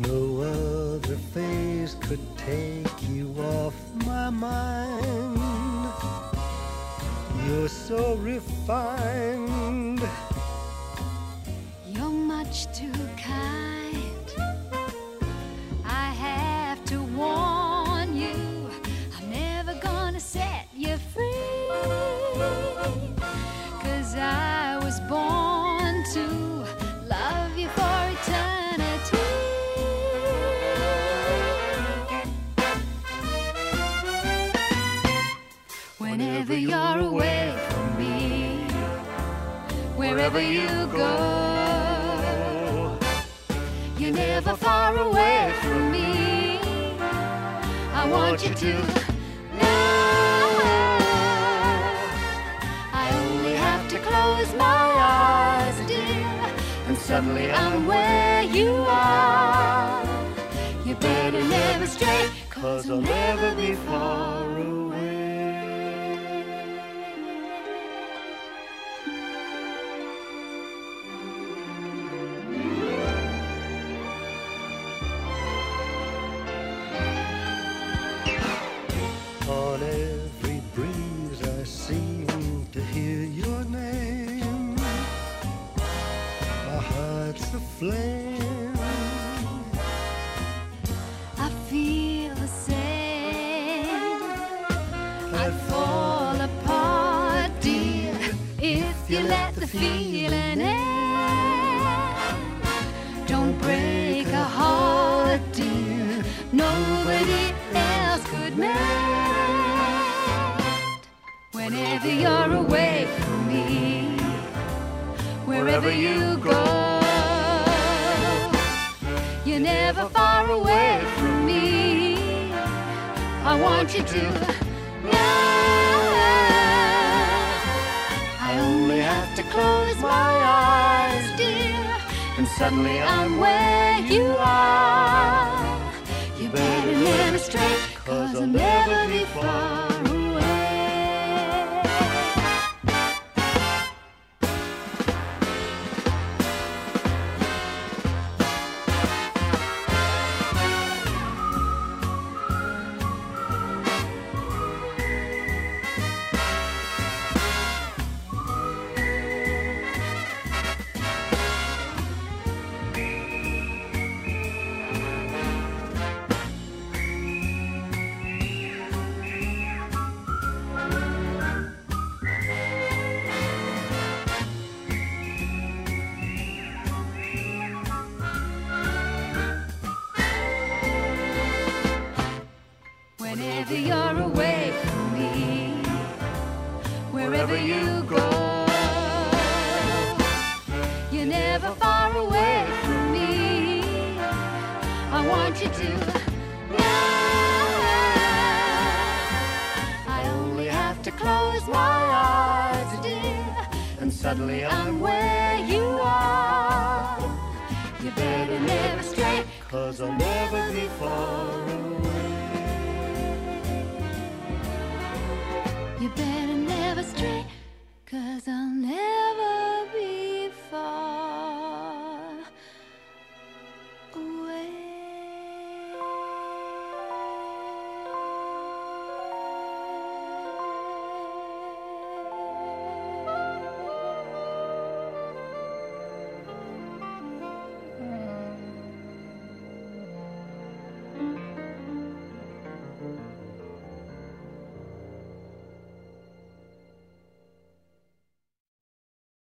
No other face could take you off my mind. You're so refined. You're much too kind. Wherever you go, you're never far away from me. I want you to know. I only have to close my eyes, dear, and suddenly I'm where you are. You better never stray, cause I'll never be far On every breeze I seem to hear your name. My heart's aflame. I feel the same. I'd fall apart, dear, if you let the feeling in. Don't break a heart, dear, nobody else could mend. Whenever you're away from me, wherever you go. You're never far away from me. I want you to know. I only have to close my eyes, dear, and suddenly I'm where you are. You better never stray, cause I'll never wherever you go, you're never far away from me. I want you to know. I only have to close my eyes, dear, and suddenly I'm where you are. You better never stray, Cause I'll never be far